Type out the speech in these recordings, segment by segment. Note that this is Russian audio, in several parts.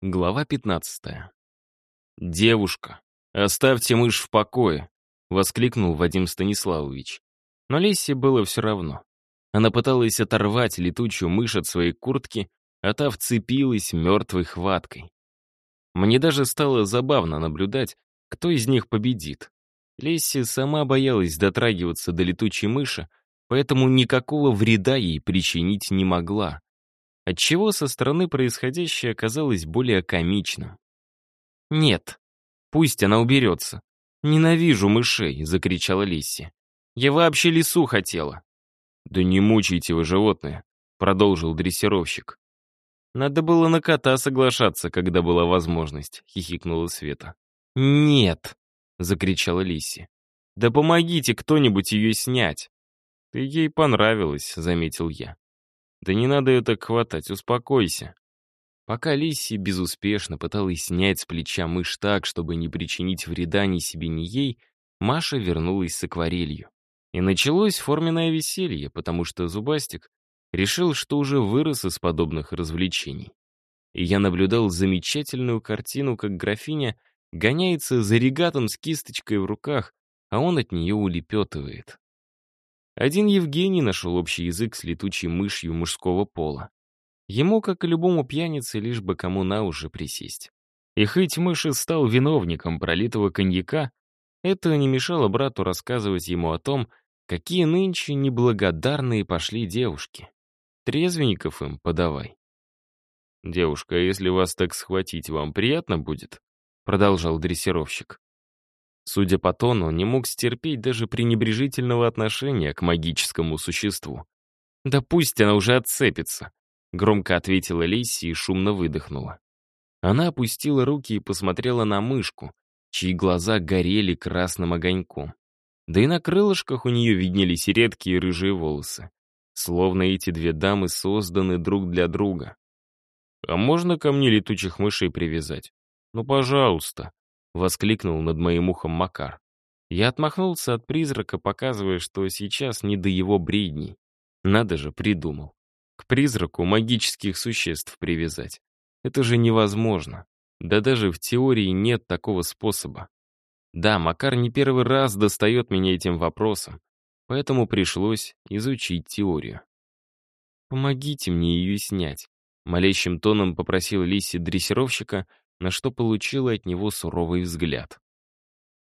Глава 15. «Девушка, оставьте мышь в покое!» — воскликнул Вадим Станиславович. Но Лесе было все равно. Она пыталась оторвать летучую мышь от своей куртки, а та вцепилась мертвой хваткой. Мне даже стало забавно наблюдать, кто из них победит. Лесси сама боялась дотрагиваться до летучей мыши, поэтому никакого вреда ей причинить не могла отчего со стороны происходящее оказалось более комичным. «Нет, пусть она уберется. Ненавижу мышей», — закричала Лисси. «Я вообще лису хотела». «Да не мучайте вы животное», — продолжил дрессировщик. «Надо было на кота соглашаться, когда была возможность», — хихикнула Света. «Нет», — закричала Лисси. «Да помогите кто-нибудь ее снять». «Ты ей понравилась», — заметил я. Да не надо ее так хватать, успокойся. Пока Лисси безуспешно пыталась снять с плеча мышь так, чтобы не причинить вреда ни себе, ни ей, Маша вернулась с акварелью. И началось форменное веселье, потому что Зубастик решил, что уже вырос из подобных развлечений. И я наблюдал замечательную картину, как графиня гоняется за регатом с кисточкой в руках, а он от нее улепетывает. Один Евгений нашел общий язык с летучей мышью мужского пола. Ему, как и любому пьянице, лишь бы кому на уши присесть. И хоть мышь и стал виновником пролитого коньяка, это не мешало брату рассказывать ему о том, какие нынче неблагодарные пошли девушки. Трезвенников им подавай. «Девушка, а если вас так схватить, вам приятно будет?» Продолжал дрессировщик. Судя по тону, он не мог стерпеть даже пренебрежительного отношения к магическому существу. «Да пусть она уже отцепится», — громко ответила Лейси и шумно выдохнула. Она опустила руки и посмотрела на мышку, чьи глаза горели красным огоньком. Да и на крылышках у нее виднелись редкие рыжие волосы. Словно эти две дамы созданы друг для друга. «А можно ко мне летучих мышей привязать? Ну, пожалуйста», — воскликнул над моим ухом Макар. Я отмахнулся от призрака, показывая, что сейчас не до его бредней. Надо же, придумал. К призраку магических существ привязать. Это же невозможно. Да даже в теории нет такого способа. Да, Макар не первый раз достает меня этим вопросом, поэтому пришлось изучить теорию. «Помогите мне ее снять», — молящим тоном попросил Лиси дрессировщика, на что получила от него суровый взгляд.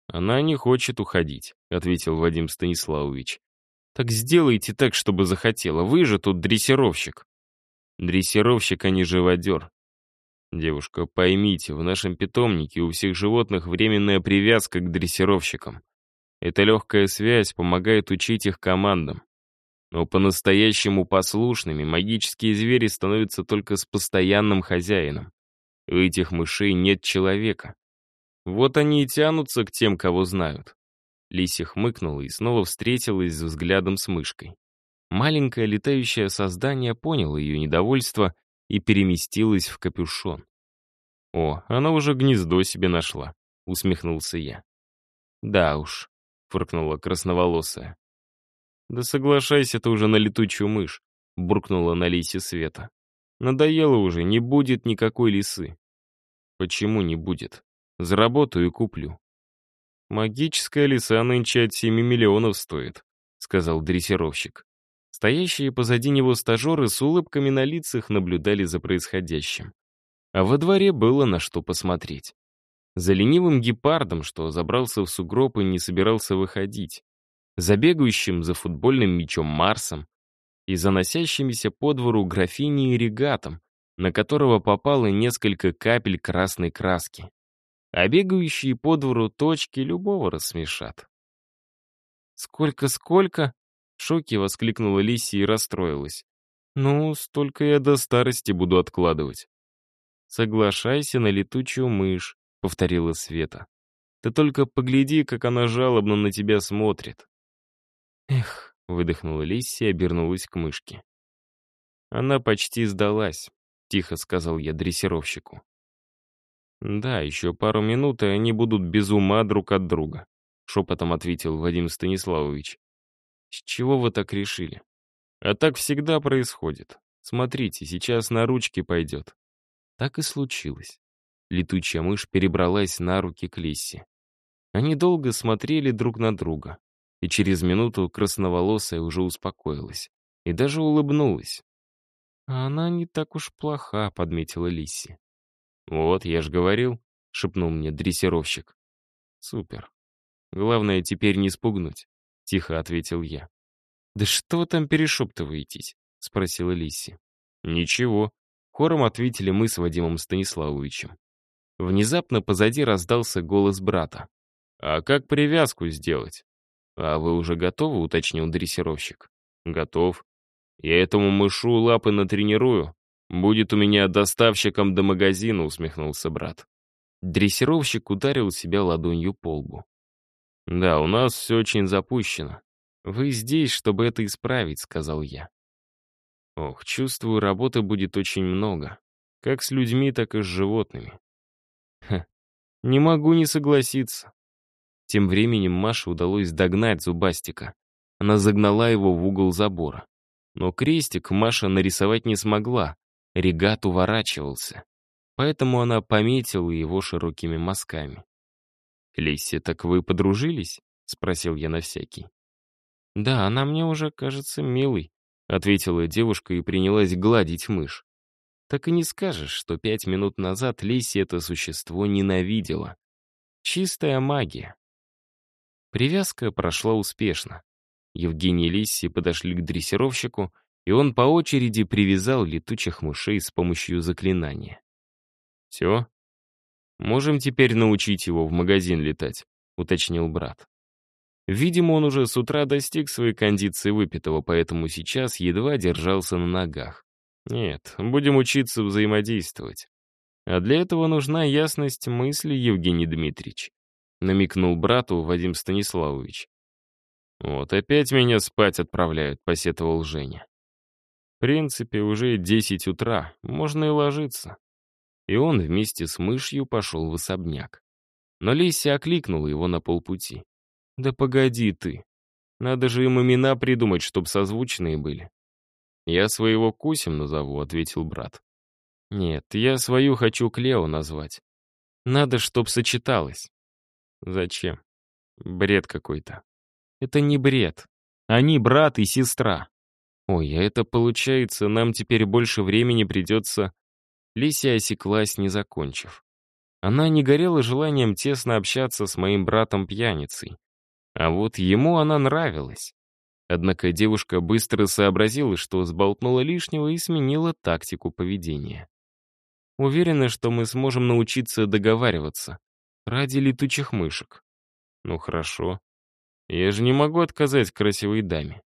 «Она не хочет уходить», — ответил Вадим Станиславович. «Так сделайте так, чтобы захотела. Вы же тут дрессировщик». «Дрессировщик, а не живодер». «Девушка, поймите, в нашем питомнике у всех животных временная привязка к дрессировщикам. Эта легкая связь помогает учить их командам. Но по-настоящему послушными магические звери становятся только с постоянным хозяином. У этих мышей нет человека. Вот они и тянутся к тем, кого знают. Лися хмыкнула и снова встретилась взглядом с мышкой. Маленькое летающее создание поняло ее недовольство и переместилось в капюшон. «О, она уже гнездо себе нашла», — усмехнулся я. «Да уж», — фыркнула красноволосая. «Да соглашайся ты уже на летучую мышь», — буркнула на Лисе Света. Надоело уже, не будет никакой лисы. Почему не будет? Заработаю и куплю. Магическая лиса нынче от 7 миллионов стоит, сказал дрессировщик. Стоящие позади него стажеры с улыбками на лицах наблюдали за происходящим. А во дворе было на что посмотреть. За ленивым гепардом, что забрался в сугроб и не собирался выходить. За бегающим за футбольным мячом Марсом, и заносящимися по двору графиней регатом, на которого попало несколько капель красной краски. А бегающие по двору точки любого рассмешат. «Сколько-сколько?» — в шоке воскликнула Лисия и расстроилась. «Ну, столько я до старости буду откладывать». «Соглашайся на летучую мышь», — повторила Света. «Ты только погляди, как она жалобно на тебя смотрит». «Эх, Выдохнула Лисси и обернулась к мышке. «Она почти сдалась», — тихо сказал я дрессировщику. «Да, еще пару минут, и они будут без ума друг от друга», — шепотом ответил Вадим Станиславович. «С чего вы так решили?» «А так всегда происходит. Смотрите, сейчас на ручки пойдет». Так и случилось. Летучая мышь перебралась на руки к Лиссе. Они долго смотрели друг на друга, и через минуту красноволосая уже успокоилась и даже улыбнулась. «А она не так уж плоха», — подметила Лисси. «Вот, я ж говорил», — шепнул мне дрессировщик. «Супер. Главное теперь не спугнуть», — тихо ответил я. «Да что вы там перешептываетесь?» — спросила Лисси. «Ничего», — хором ответили мы с Вадимом Станиславовичем. Внезапно позади раздался голос брата. «А как привязку сделать?» «А вы уже готовы?» — уточнил дрессировщик. «Готов. Я этому мышу лапы натренирую. Будет у меня доставщиком до магазина», — усмехнулся брат. Дрессировщик ударил себя ладонью по лбу. «Да, у нас все очень запущено. Вы здесь, чтобы это исправить», — сказал я. Ох, чувствую, работы будет очень много. Как с людьми, так и с животными. Ха, не могу не согласиться. Тем временем Маше удалось догнать Зубастика. Она загнала его в угол забора. Но крестик Маша нарисовать не смогла, регат уворачивался. Поэтому она пометила его широкими мазками. «Лисси, так вы подружились?» — спросил я на всякий. «Да, она мне уже кажется милой», — ответила девушка и принялась гладить мышь. Так и не скажешь, что пять минут назад Лисси это существо ненавидела. Чистая магия. Привязка прошла успешно. Евгений и Лисси подошли к дрессировщику, и он по очереди привязал летучих мышей с помощью заклинания. «Все? Можем теперь научить его в магазин летать», — уточнил брат. Видимо, он уже с утра достиг своей кондиции выпитого, поэтому сейчас едва держался на ногах. Нет, будем учиться взаимодействовать. А для этого нужна ясность мысли, Евгений Дмитриевич, намекнул брату Вадим Станиславович. «Вот опять меня спать отправляют», — посетовал Женя. «В принципе, уже десять утра, можно и ложиться». И он вместе с мышью пошел в особняк. Но Леся окликнула его на полпути. «Да погоди ты. Надо же им имена придумать, чтоб созвучные были». «Я своего Кусем назову», — ответил брат. «Нет, я свою хочу Клео назвать. Надо, чтоб сочеталось». «Зачем? Бред какой-то». Это не бред. Они брат и сестра. Ой, а это получается, нам теперь больше времени придется... Лися осеклась, не закончив. Она не горела желанием тесно общаться с моим братом-пьяницей. А вот ему она нравилась. Однако девушка быстро сообразила, что сболтнула лишнего и сменила тактику поведения. Уверена, что мы сможем научиться договариваться. Ради летучих мышек. Ну хорошо. Я же не могу отказать красивой даме.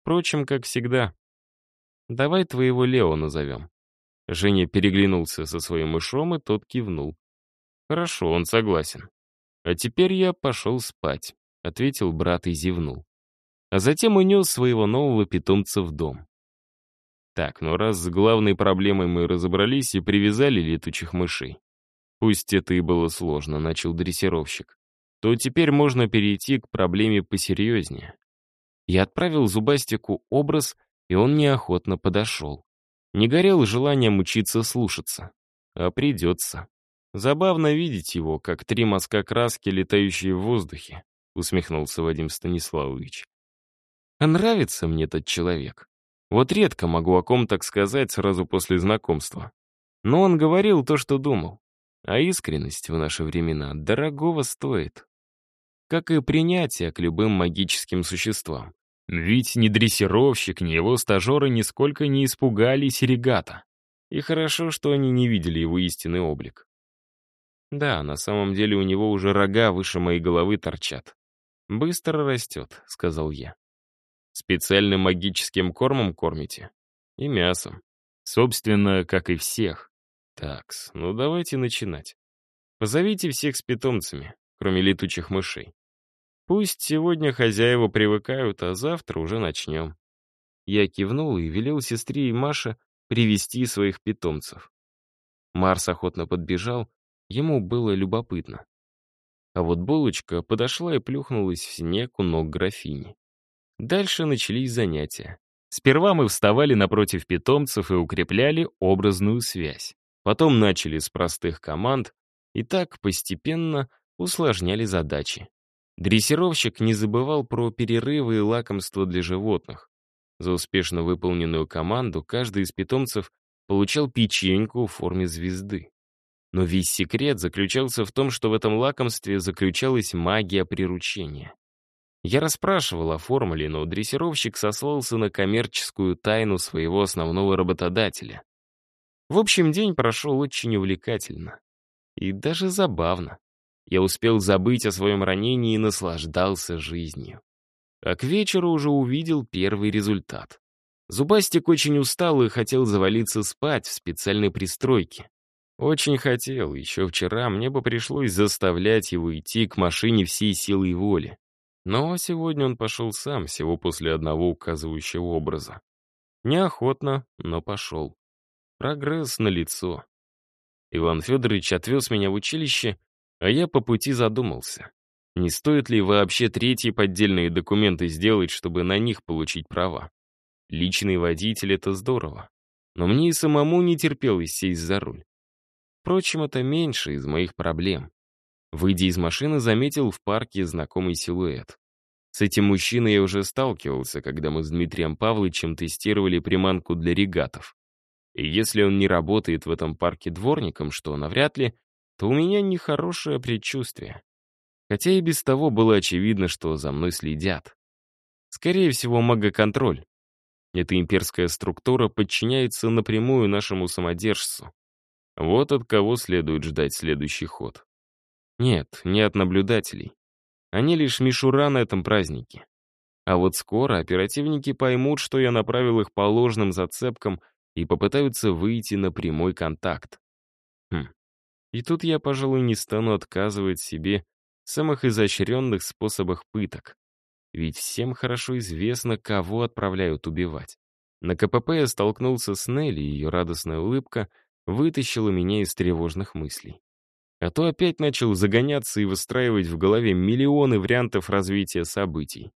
Впрочем, как всегда. Давай твоего Лео назовем. Женя переглянулся со своим мышом, и тот кивнул. Хорошо, он согласен. А теперь я пошел спать, ответил брат и зевнул. А затем унес своего нового питомца в дом. Так, ну раз с главной проблемой мы разобрались и привязали летучих мышей. Пусть это и было сложно, начал дрессировщик то теперь можно перейти к проблеме посерьезнее. Я отправил Зубастику образ, и он неохотно подошел. Не горел желанием учиться слушаться. А придется. Забавно видеть его, как три мазка краски, летающие в воздухе, усмехнулся Вадим Станиславович. А нравится мне этот человек. Вот редко могу о ком так сказать сразу после знакомства. Но он говорил то, что думал. А искренность в наши времена дорогого стоит как и принятие к любым магическим существам. Ведь ни дрессировщик, ни его стажеры нисколько не испугались регата. И хорошо, что они не видели его истинный облик. Да, на самом деле у него уже рога выше моей головы торчат. «Быстро растет», — сказал я. «Специальным магическим кормом кормите?» «И мясом. Собственно, как и всех. Такс, ну давайте начинать. Позовите всех с питомцами, кроме летучих мышей. Пусть сегодня хозяева привыкают, а завтра уже начнем. Я кивнул и велел сестре и Маше привести своих питомцев. Марс охотно подбежал, ему было любопытно. А вот булочка подошла и плюхнулась в снег у ног графини. Дальше начались занятия. Сперва мы вставали напротив питомцев и укрепляли образную связь. Потом начали с простых команд, и так постепенно усложняли задачи. Дрессировщик не забывал про перерывы и лакомства для животных. За успешно выполненную команду каждый из питомцев получал печеньку в форме звезды. Но весь секрет заключался в том, что в этом лакомстве заключалась магия приручения. Я расспрашивал о формуле, но дрессировщик сослался на коммерческую тайну своего основного работодателя. В общем, день прошел очень увлекательно. И даже забавно. Я успел забыть о своем ранении и наслаждался жизнью. А к вечеру уже увидел первый результат. Зубастик очень устал и хотел завалиться спать в специальной пристройке. Очень хотел, еще вчера мне бы пришлось заставлять его идти к машине всей силой воли. Но сегодня он пошел сам, всего после одного указывающего образа. Неохотно, но пошел. Прогресс налицо. Иван Федорович отвез меня в училище, а я по пути задумался. Не стоит ли вообще третьи поддельные документы сделать, чтобы на них получить права? Личный водитель — это здорово. Но мне и самому не терпелось сесть за руль. Впрочем, это меньше из моих проблем. Выйдя из машины, заметил в парке знакомый силуэт. С этим мужчиной я уже сталкивался, когда мы с Дмитрием Павловичем тестировали приманку для регатов. И если он не работает в этом парке дворником, что навряд ли, то у меня нехорошее предчувствие. Хотя и без того было очевидно, что за мной следят. Скорее всего, магоконтроль. Эта имперская структура подчиняется напрямую нашему самодержцу. Вот от кого следует ждать следующий ход. Нет, не от наблюдателей. Они лишь мишура на этом празднике. А вот скоро оперативники поймут, что я направил их по ложным зацепкам и попытаются выйти на прямой контакт. Хм. И тут я, пожалуй, не стану отказывать себе в самых изощренных способах пыток. Ведь всем хорошо известно, кого отправляют убивать. На КПП я столкнулся с Нелли, и ее радостная улыбка вытащила меня из тревожных мыслей. А то опять начал загоняться и выстраивать в голове миллионы вариантов развития событий.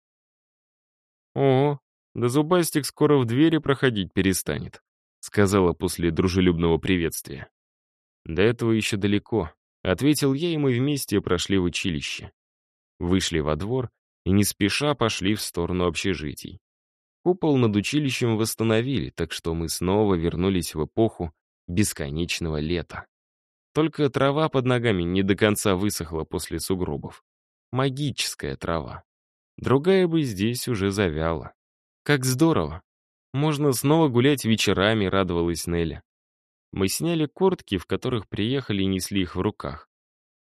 «О, да зубастик скоро в двери проходить перестанет», сказала после дружелюбного приветствия. «До этого еще далеко», — ответил я, и мы вместе прошли в училище. Вышли во двор и не спеша пошли в сторону общежитий. Купол над училищем восстановили, так что мы снова вернулись в эпоху бесконечного лета. Только трава под ногами не до конца высохла после сугробов. Магическая трава. Другая бы здесь уже завяла. Как здорово. Можно снова гулять вечерами, радовалась Нелли. Мы сняли куртки, в которых приехали и несли их в руках.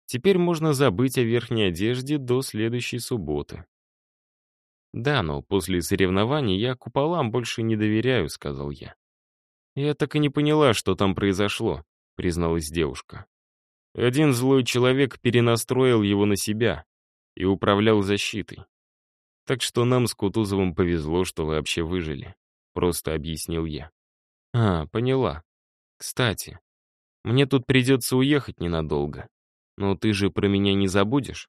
Теперь можно забыть о верхней одежде до следующей субботы. «Да, но после соревнований я куполам больше не доверяю», — сказал я. «Я так и не поняла, что там произошло призналась девушка. Один злой человек перенастроил его на себя и управлял защитой. Так что нам с Кутузовым повезло, что вообще выжили. Просто объяснил я. А, поняла. Кстати, мне тут придется уехать ненадолго. Но ты же про меня не забудешь?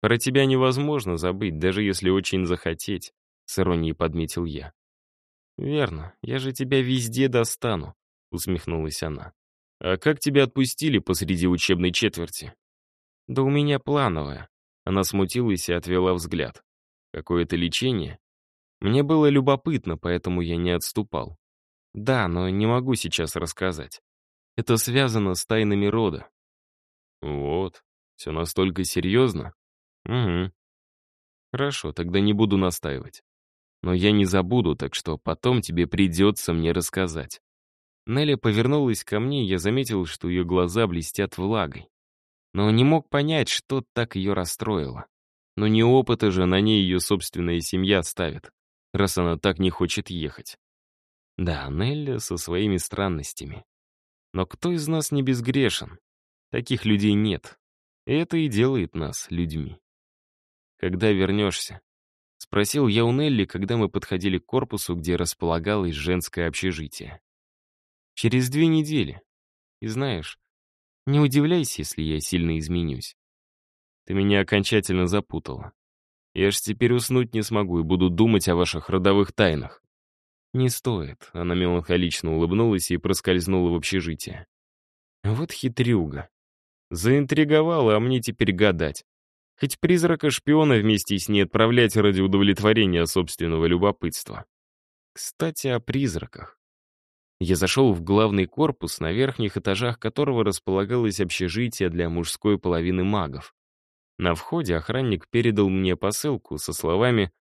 Про тебя невозможно забыть, даже если очень захотеть, с иронией подметил я. Верно, я же тебя везде достану, усмехнулась она. «А как тебя отпустили посреди учебной четверти?» «Да у меня плановое». Она смутилась и отвела взгляд. «Какое-то лечение?» Мне было любопытно, поэтому я не отступал. Да, но не могу сейчас рассказать. Это связано с тайнами рода. Вот, все настолько серьезно? Угу. Хорошо, тогда не буду настаивать. Но я не забуду, так что потом тебе придется мне рассказать. Нелли повернулась ко мне, и я заметил, что ее глаза блестят влагой. Но не мог понять, что так ее расстроило. Но не опыта же на ней ее собственная семья ставит, раз она так не хочет ехать. Да, Нелли со своими странностями. Но кто из нас не безгрешен? Таких людей нет. И это и делает нас людьми. «Когда вернешься?» — спросил я у Нелли, когда мы подходили к корпусу, где располагалось женское общежитие. Через две недели. И знаешь, не удивляйся, если я сильно изменюсь. Ты меня окончательно запутала. Я ж теперь уснуть не смогу и буду думать о ваших родовых тайнах. Не стоит. Она меланхолично улыбнулась и проскользнула в общежитие. Вот хитрюга. Заинтриговала, а мне теперь гадать. Хоть призрака-шпиона вместе с ней отправлять ради удовлетворения собственного любопытства. Кстати, о призраках. Я зашел в главный корпус, на верхних этажах которого располагалось общежитие для мужской половины магов. На входе охранник передал мне посылку со словами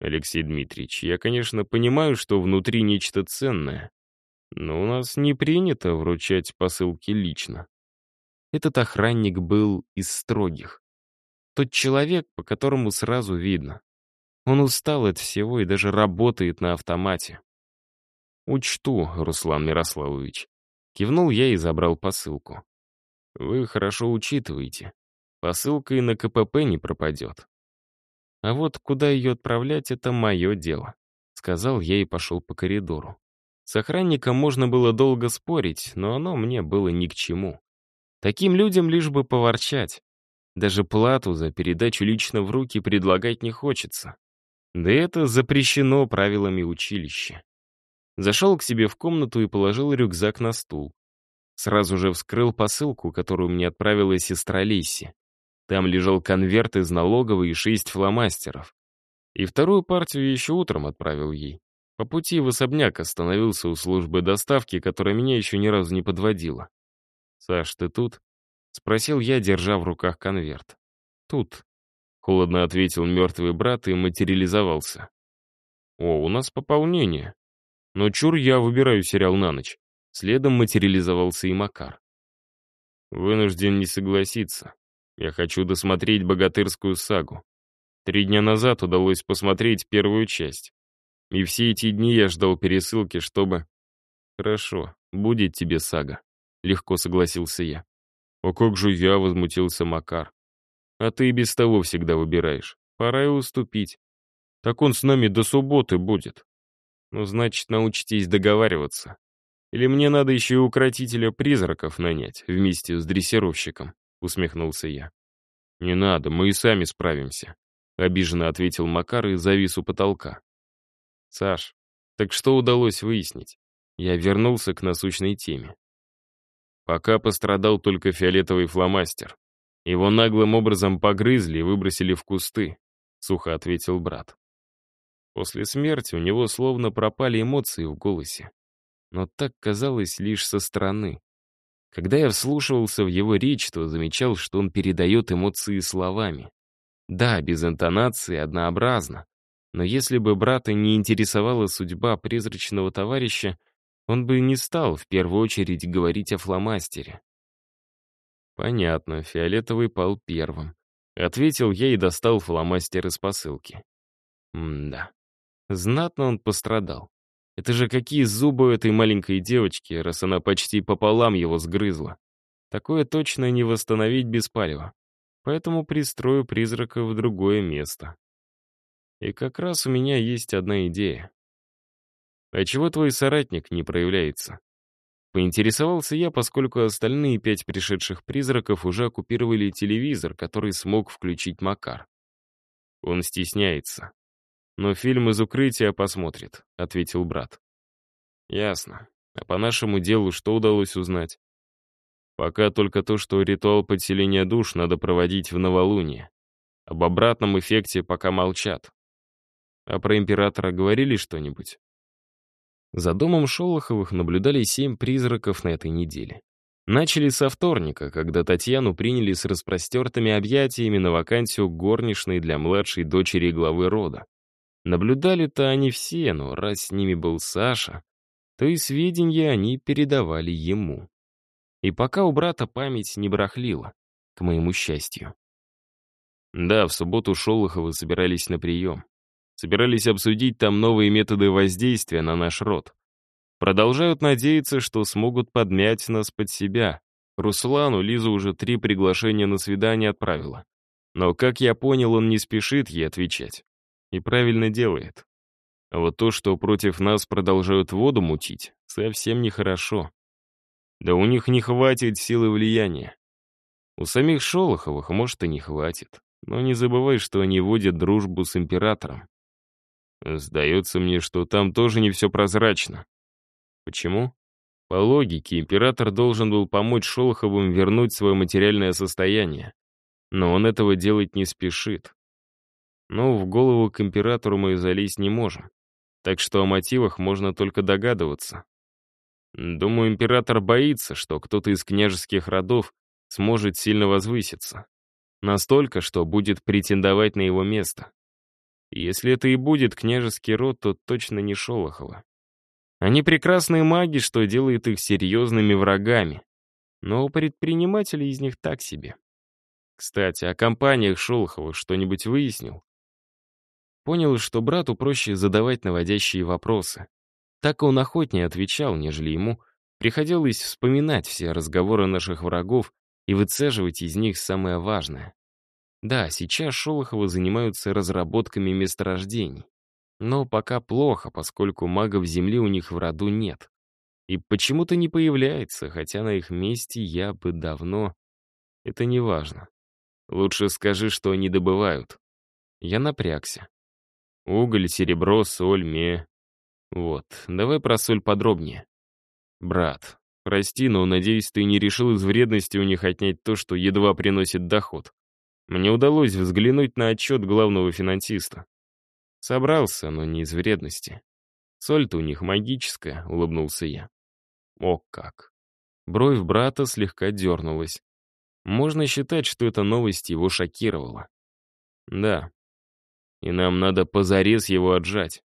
«Алексей Дмитриевич, я, конечно, понимаю, что внутри нечто ценное, но у нас не принято вручать посылки лично». Этот охранник был из строгих. Тот человек, по которому сразу видно. Он устал от всего и даже работает на автомате. «Учту, Руслан Мирославович». Кивнул я и забрал посылку. «Вы хорошо учитываете. Посылка и на КПП не пропадет. А вот куда ее отправлять — это мое дело», — сказал я и пошел по коридору. С охранником можно было долго спорить, но оно мне было ни к чему. Таким людям лишь бы поворчать. Даже плату за передачу лично в руки предлагать не хочется. Да это запрещено правилами училища. Зашел к себе в комнату и положил рюкзак на стул. Сразу же вскрыл посылку, которую мне отправила сестра Лисси. Там лежал конверт из налоговой и шесть фломастеров. И вторую партию еще утром отправил ей. По пути в особняк остановился у службы доставки, которая меня еще ни разу не подводила. «Саш, ты тут?» — спросил я, держа в руках конверт. «Тут», — холодно ответил мертвый брат и материализовался. «О, у нас пополнение. Но чур я выбираю сериал на ночь». Следом материализовался и Макар. «Вынужден не согласиться. Я хочу досмотреть богатырскую сагу. Три дня назад удалось посмотреть первую часть. И все эти дни я ждал пересылки, чтобы... Хорошо, будет тебе сага. Легко согласился я. «А как же я?» — возмутился Макар. «А ты и без того всегда выбираешь. Пора и уступить. Так он с нами до субботы будет. Ну, значит, научитесь договариваться. Или мне надо еще и укротителя призраков нанять вместе с дрессировщиком?» Усмехнулся я. «Не надо, мы и сами справимся», — обиженно ответил Макар и завис у потолка. «Саш, так что удалось выяснить?» Я вернулся к насущной теме. Пока пострадал только фиолетовый фломастер. Его наглым образом погрызли и выбросили в кусты, сухо ответил брат. После смерти у него словно пропали эмоции в голосе. Но так казалось лишь со стороны. Когда я вслушивался в его речь, то замечал, что он передает эмоции словами. Да, без интонации, однообразно. Но если бы брата не интересовала судьба призрачного товарища, он бы не стал в первую очередь говорить о фломастере. «Понятно, фиолетовый пал первым», — ответил я и достал фломастер из посылки. М-да. Знатно он пострадал. Это же какие зубы у этой маленькой девочки, раз она почти пополам его сгрызла. Такое точно не восстановить без палева. Поэтому пристрою призрака в другое место. И как раз у меня есть одна идея. «А чего твой соратник не проявляется?» Поинтересовался я, поскольку остальные пять пришедших призраков уже оккупировали телевизор, который смог включить Макар. Он стесняется. «Но фильм из укрытия посмотрит», — ответил брат. «Ясно. А по нашему делу что удалось узнать?» «Пока только то, что ритуал подселения душ надо проводить в новолуние. Об обратном эффекте пока молчат. А про императора говорили что-нибудь?» За домом Шолоховых наблюдали семь призраков на этой неделе. Начали со вторника, когда Татьяну приняли с распростертыми объятиями на вакансию горничной для младшей дочери главы рода. Наблюдали-то они все, но раз с ними был Саша, то и сведения они передавали ему. И пока у брата память не барахлила, к моему счастью. Да, в субботу Шолоховы собирались на прием. Собирались обсудить там новые методы воздействия на наш род. Продолжают надеяться, что смогут подмять нас под себя. Руслану Лиза уже три приглашения на свидание отправила. Но, как я понял, он не спешит ей отвечать. И правильно делает. А вот то, что против нас продолжают воду мутить, совсем нехорошо. Да у них не хватит силы влияния. У самих Шолоховых, может, и не хватит. Но не забывай, что они водят дружбу с императором. Сдается мне, что там тоже не все прозрачно. Почему? По логике, император должен был помочь Шолоховым вернуть свое материальное состояние. Но он этого делать не спешит. Но в голову к императору мы залезть не можем. Так что о мотивах можно только догадываться. Думаю, император боится, что кто-то из княжеских родов сможет сильно возвыситься. Настолько, что будет претендовать на его место. Если это и будет княжеский род, то точно не Шолохова. Они прекрасные маги, что делает их серьезными врагами. Но у предпринимателей из них так себе. Кстати, о компаниях Шолоховых что-нибудь выяснил? Понял, что брату проще задавать наводящие вопросы. Так он охотнее отвечал, нежели ему приходилось вспоминать все разговоры наших врагов и выцеживать из них самое важное. Да, сейчас Шолоховы занимаются разработками месторождений. Но пока плохо, поскольку магов Земли у них в роду нет. И почему-то не появляется, хотя на их месте я бы давно... Это не важно. Лучше скажи, что они добывают. Я напрягся. Уголь, серебро, соль, ме. Вот, давай про соль подробнее. Брат, прости, но, надеюсь, ты не решил из вредности у них отнять то, что едва приносит доход. Мне удалось взглянуть на отчет главного финансиста. Собрался, но не из вредности. Соль-то у них магическая, улыбнулся я. О как. Бровь брата слегка дернулась. Можно считать, что эта новость его шокировала. Да, и нам надо позарез его отжать.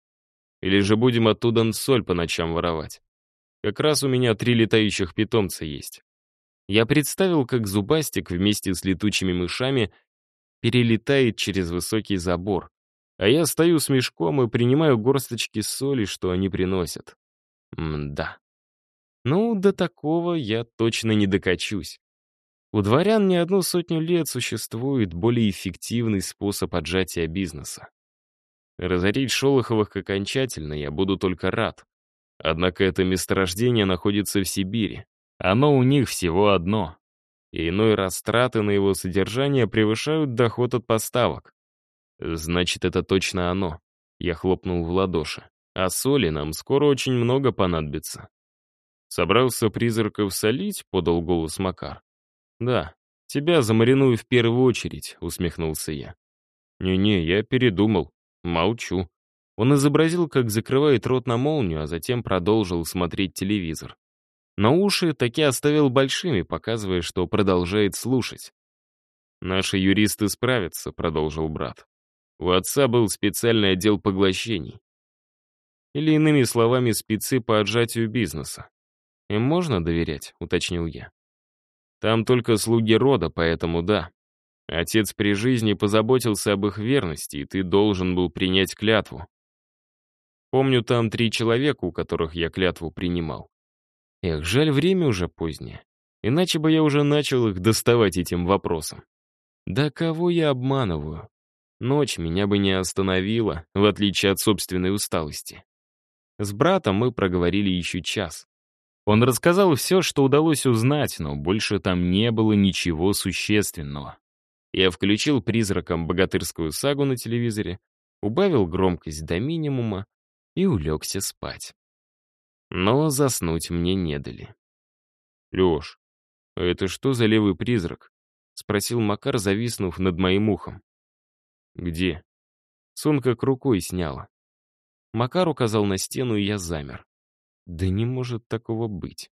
Или же будем оттуда соль по ночам воровать. Как раз у меня три летающих питомца есть. Я представил, как Зубастик вместе с летучими мышами перелетает через высокий забор, а я стою с мешком и принимаю горсточки соли, что они приносят. Мда. Ну, до такого я точно не докачусь. У дворян не одну сотню лет существует более эффективный способ отжатия бизнеса. Разорить Шолоховых окончательно я буду только рад. Однако это месторождение находится в Сибири. Оно у них всего одно. И иной раз траты на его содержание превышают доход от поставок. Значит, это точно оно. Я хлопнул в ладоши. А соли нам скоро очень много понадобится. Собрался призраков солить, подал голос Макар. «Да, тебя замариную в первую очередь», — усмехнулся я. «Не-не, я передумал. Молчу». Он изобразил, как закрывает рот на молнию, а затем продолжил смотреть телевизор. Но уши таки оставил большими, показывая, что продолжает слушать. «Наши юристы справятся», — продолжил брат. «У отца был специальный отдел поглощений. Или, иными словами, спецы по отжатию бизнеса. Им можно доверять?» — уточнил я. Там только слуги рода, поэтому да. Отец при жизни позаботился об их верности, и ты должен был принять клятву. Помню, там три человека, у которых я клятву принимал. Эх, жаль, время уже позднее. Иначе бы я уже начал их доставать этим вопросом. Да кого я обманываю? Ночь меня бы не остановила, в отличие от собственной усталости. С братом мы проговорили еще час. Он рассказал все, что удалось узнать, но больше там не было ничего существенного. Я включил призраком богатырскую сагу на телевизоре, убавил громкость до минимума и улегся спать. Но заснуть мне не дали. «Леш, это что за левый призрак?» — спросил Макар, зависнув над моим ухом. «Где?» Сон как рукой сняла. Макар указал на стену, и я замер. Да не может такого быть.